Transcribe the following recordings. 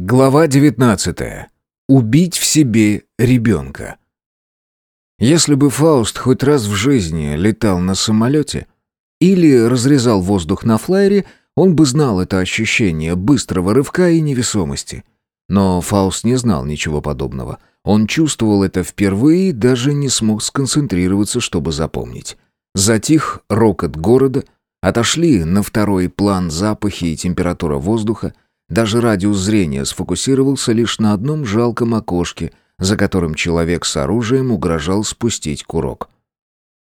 Глава 19. Убить в себе ребенка. Если бы Фауст хоть раз в жизни летал на самолете или разрезал воздух на флайере, он бы знал это ощущение быстрого рывка и невесомости. Но Фауст не знал ничего подобного. Он чувствовал это впервые и даже не смог сконцентрироваться, чтобы запомнить. Затих рокот города, отошли на второй план запахи и температура воздуха, даже радиус зрения сфокусировался лишь на одном жалком окошке, за которым человек с оружием угрожал спустить курок.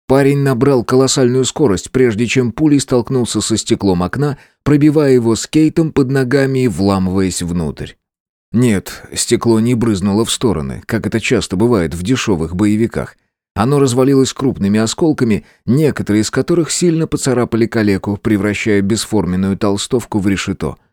Парень набрал колоссальную скорость, прежде чем пулей столкнулся со стеклом окна, пробивая его скейтом под ногами и вламываясь внутрь. Нет, стекло не брызнуло в стороны, как это часто бывает в дешевых боевиках. Оно развалилось крупными осколками, некоторые из которых сильно поцарапали калеку, превращая бесформенную толстовку в решето —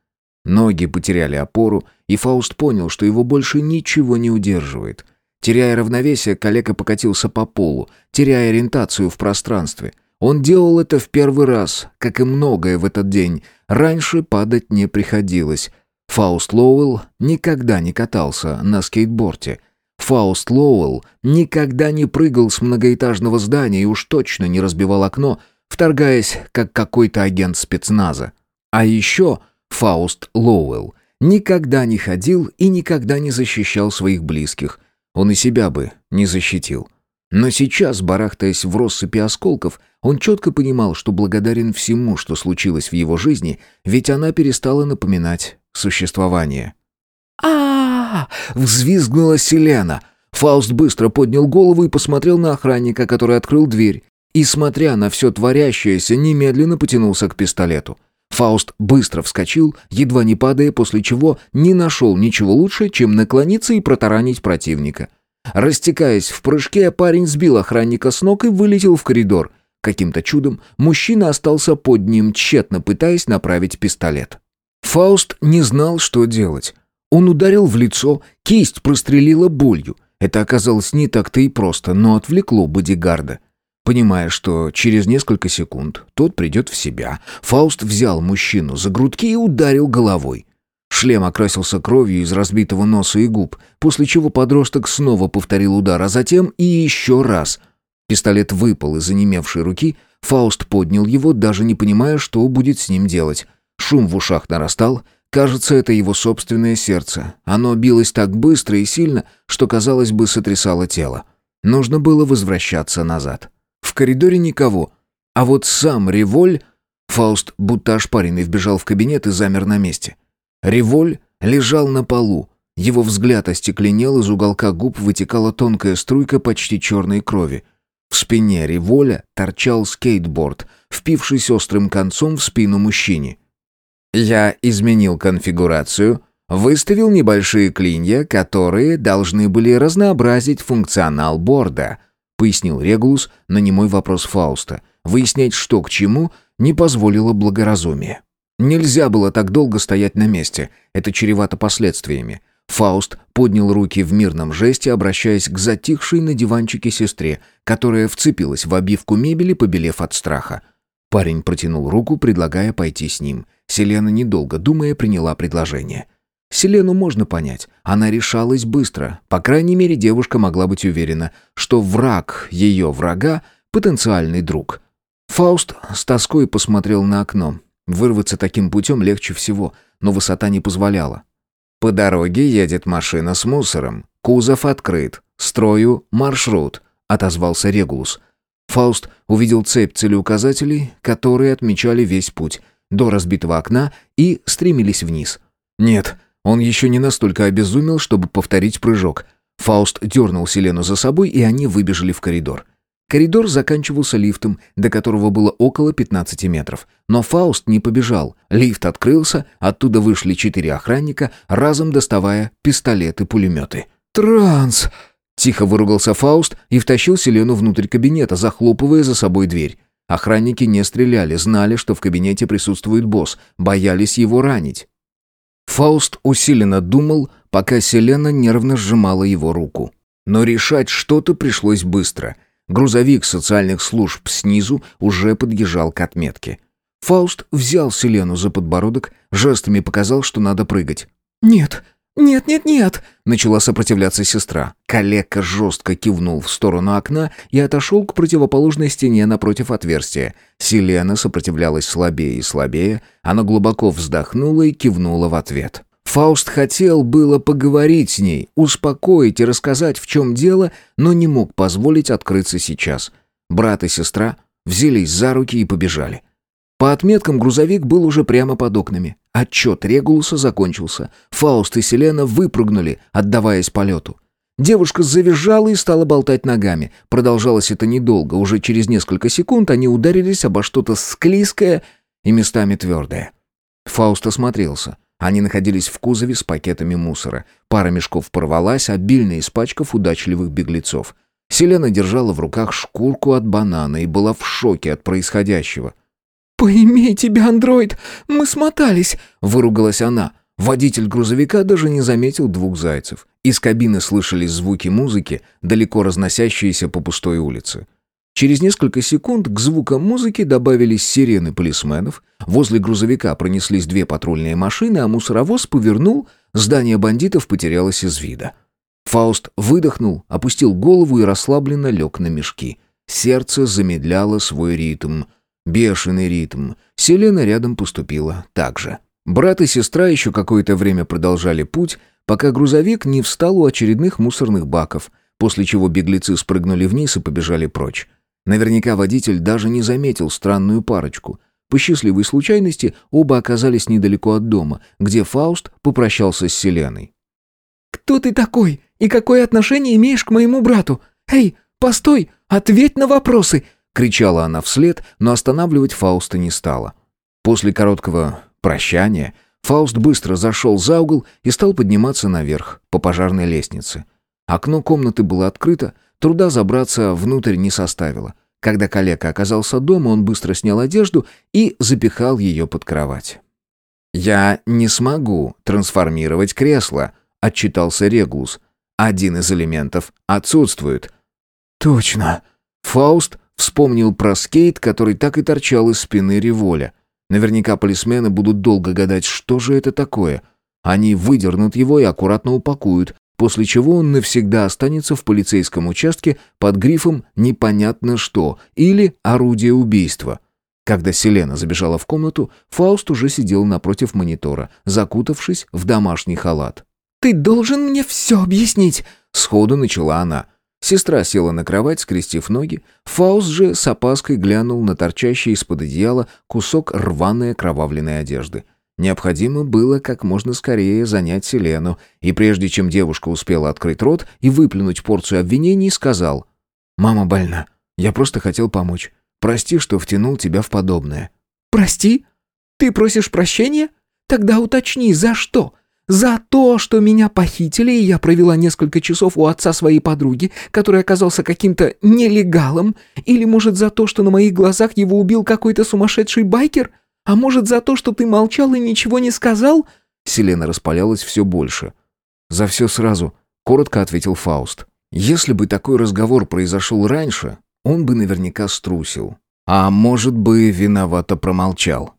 Ноги потеряли опору, и Фауст понял, что его больше ничего не удерживает. Теряя равновесие, калека покатился по полу, теряя ориентацию в пространстве. Он делал это в первый раз, как и многое в этот день. Раньше падать не приходилось. Фауст Лоуэлл никогда не катался на скейтборде. Фауст Лоуэлл никогда не прыгал с многоэтажного здания и уж точно не разбивал окно, вторгаясь, как какой-то агент спецназа. А еще Фауст Лоуэлл, никогда не ходил и никогда не защищал своих близких. Он и себя бы не защитил. Но сейчас, барахтаясь в россыпи осколков, он четко понимал, что благодарен всему, что случилось в его жизни, ведь она перестала напоминать существование. а, взвизгнула Селена. Фауст быстро поднял голову и посмотрел на охранника, который открыл дверь. И, смотря на все творящееся, немедленно потянулся к пистолету. Фауст быстро вскочил, едва не падая, после чего не нашел ничего лучше, чем наклониться и протаранить противника. Растекаясь в прыжке, парень сбил охранника с ног и вылетел в коридор. Каким-то чудом мужчина остался под ним, тщетно пытаясь направить пистолет. Фауст не знал, что делать. Он ударил в лицо, кисть прострелила болью. Это оказалось не так-то и просто, но отвлекло бодигарда. Понимая, что через несколько секунд тот придет в себя, Фауст взял мужчину за грудки и ударил головой. Шлем окрасился кровью из разбитого носа и губ, после чего подросток снова повторил удар, а затем и еще раз. Пистолет выпал из онемевшей руки, Фауст поднял его, даже не понимая, что будет с ним делать. Шум в ушах нарастал, кажется, это его собственное сердце. Оно билось так быстро и сильно, что, казалось бы, сотрясало тело. Нужно было возвращаться назад. Коридоре никого. А вот сам Револь... Фауст, будто ошпаренный, вбежал в кабинет и замер на месте. Револь лежал на полу. Его взгляд остекленел, из уголка губ вытекала тонкая струйка почти черной крови. В спине Револя торчал скейтборд, впившись острым концом в спину мужчине. «Я изменил конфигурацию», выставил небольшие клинья, которые должны были разнообразить функционал борда пояснил Регулус на немой вопрос Фауста. Выяснять, что к чему, не позволило благоразумие. Нельзя было так долго стоять на месте, это чревато последствиями. Фауст поднял руки в мирном жесте, обращаясь к затихшей на диванчике сестре, которая вцепилась в обивку мебели, побелев от страха. Парень протянул руку, предлагая пойти с ним. Селена, недолго думая, приняла предложение. Селену можно понять. Она решалась быстро. По крайней мере, девушка могла быть уверена, что враг ее врага — потенциальный друг. Фауст с тоской посмотрел на окно. Вырваться таким путем легче всего, но высота не позволяла. По дороге едет машина с мусором. Кузов открыт. Строю маршрут, отозвался Регулус. Фауст увидел цепь целеуказателей, которые отмечали весь путь до разбитого окна и стремились вниз. Нет, он еще не настолько обезумел, чтобы повторить прыжок. Фауст дернул Селену за собой, и они выбежали в коридор. Коридор заканчивался лифтом, до которого было около 15 метров. Но Фауст не побежал. Лифт открылся, оттуда вышли четыре охранника, разом доставая пистолеты-пулеметы. «Транс!» Тихо выругался Фауст и втащил Селену внутрь кабинета, захлопывая за собой дверь. Охранники не стреляли, знали, что в кабинете присутствует босс, боялись его ранить. Фауст усиленно думал, пока Селена нервно сжимала его руку. Но решать что-то пришлось быстро. Грузовик социальных служб снизу уже подъезжал к отметке. Фауст взял Селену за подбородок, жестами показал, что надо прыгать. «Нет, «Нет-нет-нет!» — начала сопротивляться сестра. Калека жестко кивнул в сторону окна и отошел к противоположной стене напротив отверстия. Селена сопротивлялась слабее и слабее, она глубоко вздохнула и кивнула в ответ. Фауст хотел было поговорить с ней, успокоить и рассказать, в чем дело, но не мог позволить открыться сейчас. Брат и сестра взялись за руки и побежали. По отметкам грузовик был уже прямо под окнами. Отчет Регулуса закончился. Фауст и Селена выпрыгнули, отдаваясь полету. Девушка завизжала и стала болтать ногами. Продолжалось это недолго. Уже через несколько секунд они ударились обо что-то склизкое и местами твердое. Фауст осмотрелся. Они находились в кузове с пакетами мусора. Пара мешков порвалась, обильно испачкав удачливых беглецов. Селена держала в руках шкурку от банана и была в шоке от происходящего. «Поимей тебя, андроид! Мы смотались!» — выругалась она. Водитель грузовика даже не заметил двух зайцев. Из кабины слышались звуки музыки, далеко разносящиеся по пустой улице. Через несколько секунд к звукам музыки добавились сирены полисменов, возле грузовика пронеслись две патрульные машины, а мусоровоз повернул, здание бандитов потерялось из вида. Фауст выдохнул, опустил голову и расслабленно лег на мешки. Сердце замедляло свой ритм — Бешеный ритм. Селена рядом поступила так же. Брат и сестра еще какое-то время продолжали путь, пока грузовик не встал у очередных мусорных баков, после чего беглецы спрыгнули вниз и побежали прочь. Наверняка водитель даже не заметил странную парочку. По счастливой случайности оба оказались недалеко от дома, где Фауст попрощался с Селеной. «Кто ты такой? И какое отношение имеешь к моему брату? Эй, постой, ответь на вопросы!» Кричала она вслед, но останавливать Фауста не стала. После короткого прощания Фауст быстро зашел за угол и стал подниматься наверх, по пожарной лестнице. Окно комнаты было открыто, труда забраться внутрь не составило. Когда коллега оказался дома, он быстро снял одежду и запихал ее под кровать. «Я не смогу трансформировать кресло», — отчитался Регулус. «Один из элементов отсутствует». «Точно». Фауст Вспомнил про скейт, который так и торчал из спины револя. Наверняка полисмены будут долго гадать, что же это такое. Они выдернут его и аккуратно упакуют, после чего он навсегда останется в полицейском участке под грифом «непонятно что» или «орудие убийства». Когда Селена забежала в комнату, Фауст уже сидел напротив монитора, закутавшись в домашний халат. «Ты должен мне все объяснить!» Сходу начала она – Сестра села на кровать, скрестив ноги. Фауст же с опаской глянул на торчащий из-под одеяла кусок рваной окровавленной одежды. Необходимо было как можно скорее занять Селену, и прежде чем девушка успела открыть рот и выплюнуть порцию обвинений, сказал «Мама больна. Я просто хотел помочь. Прости, что втянул тебя в подобное». «Прости? Ты просишь прощения? Тогда уточни, за что? За то, что меня похитили, и я провела несколько часов у отца своей подруги, который оказался каким-то нелегалом? Или, может, за то, что на моих глазах его убил какой-то сумасшедший байкер? А может, за то, что ты молчал и ничего не сказал?» Селена распалялась все больше. «За все сразу», — коротко ответил Фауст. «Если бы такой разговор произошел раньше, он бы наверняка струсил. А может бы, виновато промолчал».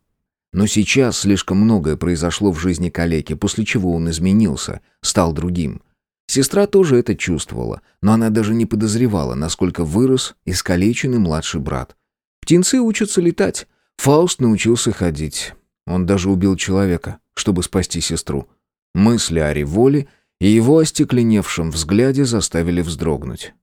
Но сейчас слишком многое произошло в жизни калеки, после чего он изменился, стал другим. Сестра тоже это чувствовала, но она даже не подозревала, насколько вырос искалеченный младший брат. Птенцы учатся летать. Фауст научился ходить. Он даже убил человека, чтобы спасти сестру. Мысли о револе и его остекленевшем взгляде заставили вздрогнуть.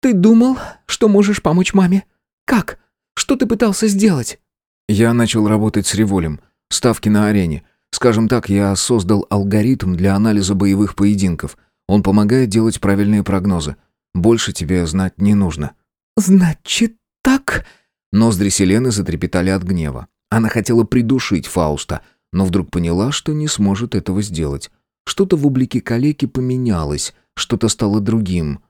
«Ты думал, что можешь помочь маме? Как? Что ты пытался сделать?» Я начал работать с револем. Ставки на арене. Скажем так, я создал алгоритм для анализа боевых поединков. Он помогает делать правильные прогнозы. Больше тебе знать не нужно». «Значит так...» Ноздри Селены затрепетали от гнева. Она хотела придушить Фауста, но вдруг поняла, что не сможет этого сделать. Что-то в облике калеки поменялось, что-то стало другим.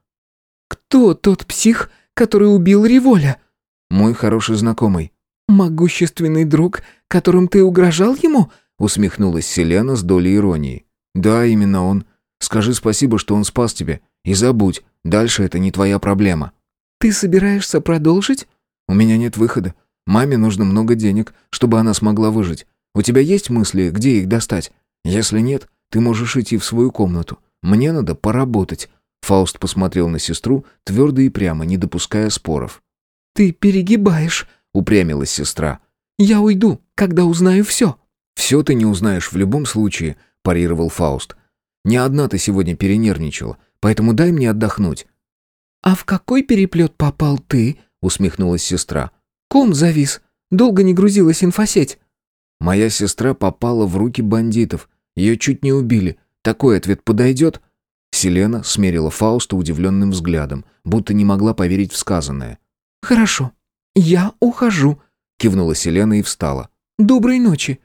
«Кто тот псих, который убил Револя?» «Мой хороший знакомый». «Могущественный друг, которым ты угрожал ему?» усмехнулась Селена с долей иронии. «Да, именно он. Скажи спасибо, что он спас тебя. И забудь, дальше это не твоя проблема». «Ты собираешься продолжить?» «У меня нет выхода. Маме нужно много денег, чтобы она смогла выжить. У тебя есть мысли, где их достать? Если нет, ты можешь идти в свою комнату. Мне надо поработать». Фауст посмотрел на сестру, твердо и прямо, не допуская споров. «Ты перегибаешь», — упрямилась сестра. «Я уйду, когда узнаю все». «Все ты не узнаешь в любом случае», — парировал Фауст. «Не одна ты сегодня перенервничала, поэтому дай мне отдохнуть». «А в какой переплет попал ты?» — усмехнулась сестра. «Ком завис. Долго не грузилась инфосеть». «Моя сестра попала в руки бандитов. Ее чуть не убили. Такой ответ подойдет?» Селена смерила Фауста удивленным взглядом, будто не могла поверить в сказанное. «Хорошо, я ухожу», — кивнула Селена и встала. «Доброй ночи».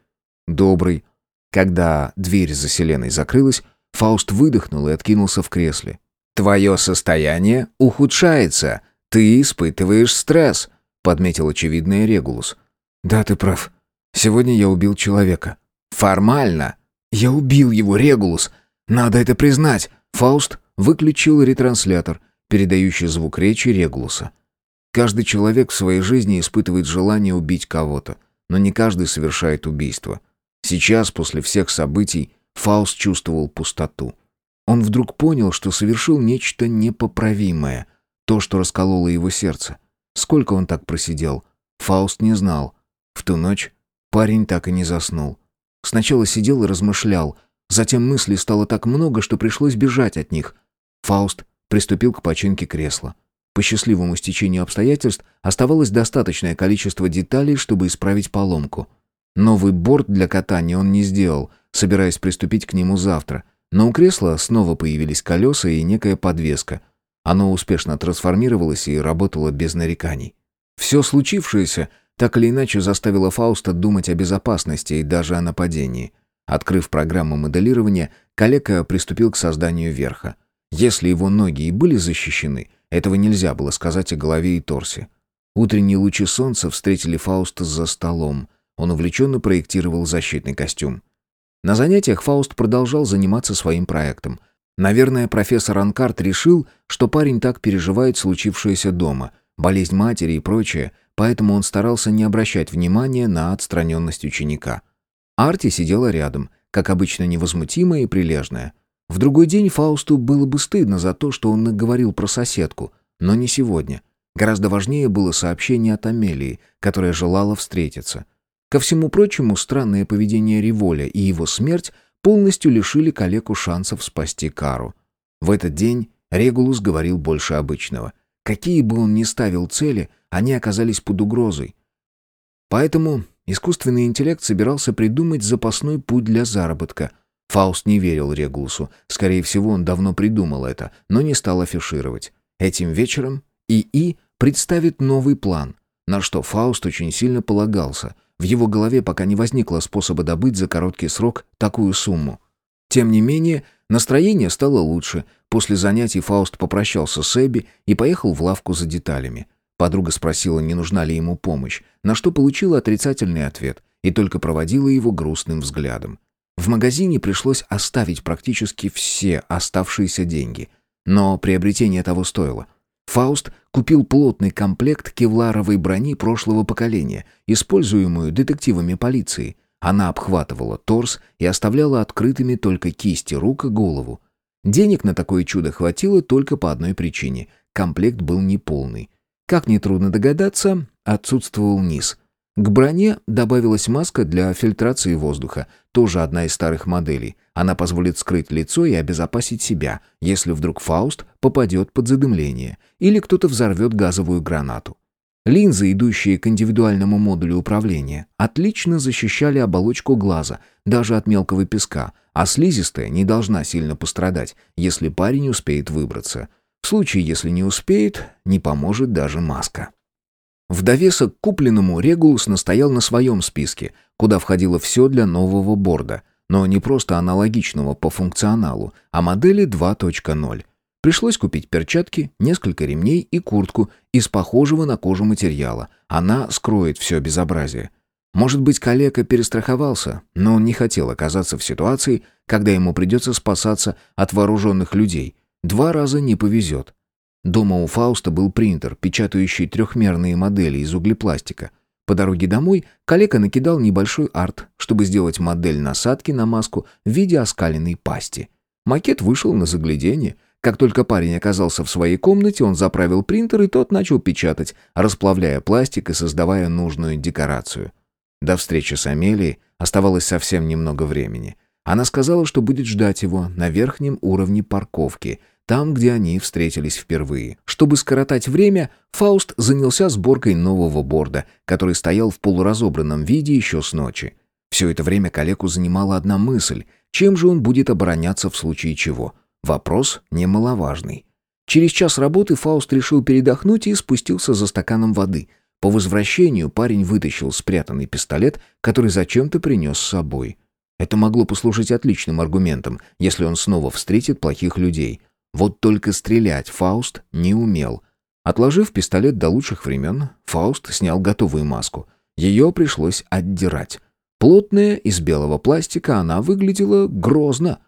«Добрый». Когда дверь за Селеной закрылась, Фауст выдохнул и откинулся в кресле. «Твое состояние ухудшается. Ты испытываешь стресс», — подметил очевидный Регулус. «Да, ты прав. Сегодня я убил человека». «Формально. Я убил его, Регулус. Надо это признать». Фауст выключил ретранслятор, передающий звук речи Регулуса. Каждый человек в своей жизни испытывает желание убить кого-то, но не каждый совершает убийство. Сейчас, после всех событий, Фауст чувствовал пустоту. Он вдруг понял, что совершил нечто непоправимое, то, что раскололо его сердце. Сколько он так просидел? Фауст не знал. В ту ночь парень так и не заснул. Сначала сидел и размышлял, затем мыслей стало так много, что пришлось бежать от них. Фауст приступил к починке кресла. По счастливому стечению обстоятельств оставалось достаточное количество деталей, чтобы исправить поломку. Новый борт для катания он не сделал, собираясь приступить к нему завтра. Но у кресла снова появились колеса и некая подвеска. Оно успешно трансформировалось и работало без нареканий. Все случившееся так или иначе заставило Фауста думать о безопасности и даже о нападении. Открыв программу моделирования, коллега приступил к созданию верха. Если его ноги и были защищены – этого нельзя было сказать о голове и торсе. Утренние лучи солнца встретили Фауста за столом. Он увлеченно проектировал защитный костюм. На занятиях Фауст продолжал заниматься своим проектом. Наверное, профессор Анкарт решил, что парень так переживает случившееся дома, болезнь матери и прочее, поэтому он старался не обращать внимания на отстраненность ученика. Арти сидела рядом, как обычно невозмутимая и прилежная. В другой день Фаусту было бы стыдно за то, что он наговорил про соседку, но не сегодня. Гораздо важнее было сообщение от Амелии, которая желала встретиться. Ко всему прочему, странное поведение Револя и его смерть полностью лишили коллегу шансов спасти Кару. В этот день Регулус говорил больше обычного. Какие бы он ни ставил цели, они оказались под угрозой. Поэтому искусственный интеллект собирался придумать запасной путь для заработка – Фауст не верил Регулусу. Скорее всего, он давно придумал это, но не стал афишировать. Этим вечером ИИ представит новый план, на что Фауст очень сильно полагался. В его голове пока не возникло способа добыть за короткий срок такую сумму. Тем не менее, настроение стало лучше. После занятий Фауст попрощался с Эбби и поехал в лавку за деталями. Подруга спросила, не нужна ли ему помощь, на что получила отрицательный ответ и только проводила его грустным взглядом. В магазине пришлось оставить практически все оставшиеся деньги. Но приобретение того стоило. Фауст купил плотный комплект кевларовой брони прошлого поколения, используемую детективами полиции. Она обхватывала торс и оставляла открытыми только кисти рук и голову. Денег на такое чудо хватило только по одной причине. Комплект был неполный. Как нетрудно догадаться, отсутствовал низ. К броне добавилась маска для фильтрации воздуха, тоже одна из старых моделей. Она позволит скрыть лицо и обезопасить себя, если вдруг Фауст попадет под задымление или кто-то взорвет газовую гранату. Линзы, идущие к индивидуальному модулю управления, отлично защищали оболочку глаза, даже от мелкого песка, а слизистая не должна сильно пострадать, если парень успеет выбраться. В случае, если не успеет, не поможет даже маска. В довесок купленному Регулус настоял на своем списке, куда входило все для нового борда, но не просто аналогичного по функционалу, а модели 2.0. Пришлось купить перчатки, несколько ремней и куртку из похожего на кожу материала. Она скроет все безобразие. Может быть, коллега перестраховался, но он не хотел оказаться в ситуации, когда ему придется спасаться от вооруженных людей. Два раза не повезет. Дома у Фауста был принтер, печатающий трехмерные модели из углепластика. По дороге домой коллега накидал небольшой арт, чтобы сделать модель насадки на маску в виде оскаленной пасти. Макет вышел на заглядение. Как только парень оказался в своей комнате, он заправил принтер, и тот начал печатать, расплавляя пластик и создавая нужную декорацию. До встречи с Амелией оставалось совсем немного времени. Она сказала, что будет ждать его на верхнем уровне парковки, там, где они встретились впервые. Чтобы скоротать время, Фауст занялся сборкой нового борда, который стоял в полуразобранном виде еще с ночи. Все это время калеку занимала одна мысль — чем же он будет обороняться в случае чего? Вопрос немаловажный. Через час работы Фауст решил передохнуть и спустился за стаканом воды. По возвращению парень вытащил спрятанный пистолет, который зачем-то принес с собой. Это могло послужить отличным аргументом, если он снова встретит плохих людей. Вот только стрелять Фауст не умел. Отложив пистолет до лучших времен, Фауст снял готовую маску. Ее пришлось отдирать. Плотная, из белого пластика, она выглядела грозно.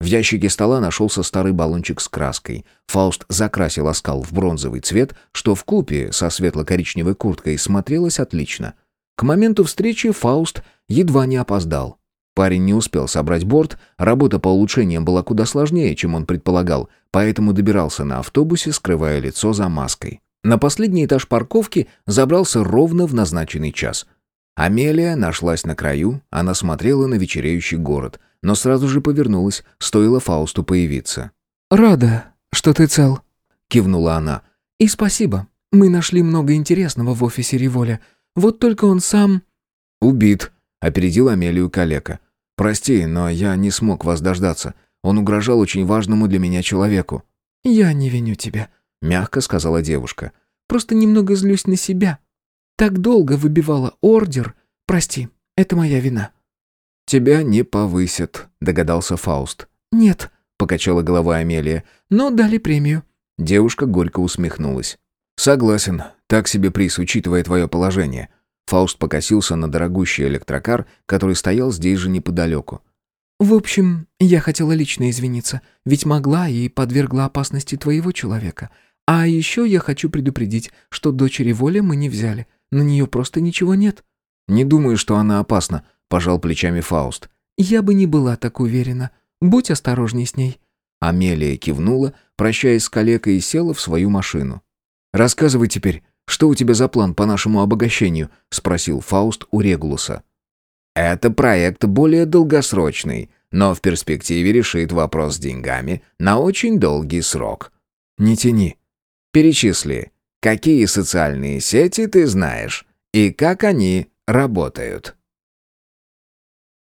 В ящике стола нашелся старый баллончик с краской. Фауст закрасил оскал в бронзовый цвет, что в купе со светло-коричневой курткой смотрелось отлично. К моменту встречи Фауст едва не опоздал. Парень не успел собрать борт, работа по улучшениям была куда сложнее, чем он предполагал, поэтому добирался на автобусе, скрывая лицо за маской. На последний этаж парковки забрался ровно в назначенный час. Амелия нашлась на краю, она смотрела на вечереющий город, но сразу же повернулась, стоило Фаусту появиться. «Рада, что ты цел», — кивнула она. «И спасибо. Мы нашли много интересного в офисе Револя. Вот только он сам...» «Убит», — опередил Амелию калека. «Прости, но я не смог вас дождаться. Он угрожал очень важному для меня человеку». «Я не виню тебя», — мягко сказала девушка. «Просто немного злюсь на себя. Так долго выбивала ордер. Прости, это моя вина». «Тебя не повысят», — догадался Фауст. «Нет», — покачала головой Амелия. «Но дали премию». Девушка горько усмехнулась. «Согласен. Так себе приз, учитывая твое положение». Фауст покосился на дорогущий электрокар, который стоял здесь же неподалеку. «В общем, я хотела лично извиниться, ведь могла и подвергла опасности твоего человека. А еще я хочу предупредить, что дочери Воли мы не взяли. На нее просто ничего нет». «Не думаю, что она опасна», — пожал плечами Фауст. «Я бы не была так уверена. Будь осторожней с ней». Амелия кивнула, прощаясь с калекой, и села в свою машину. «Рассказывай теперь, что у тебя за план по нашему обогащению?» — спросил Фауст у Регулуса. «Это проект более долгосрочный, но в перспективе решит вопрос с деньгами на очень долгий срок». «Не тяни». «Перечисли, Какие социальные сети ты знаешь и как они работают?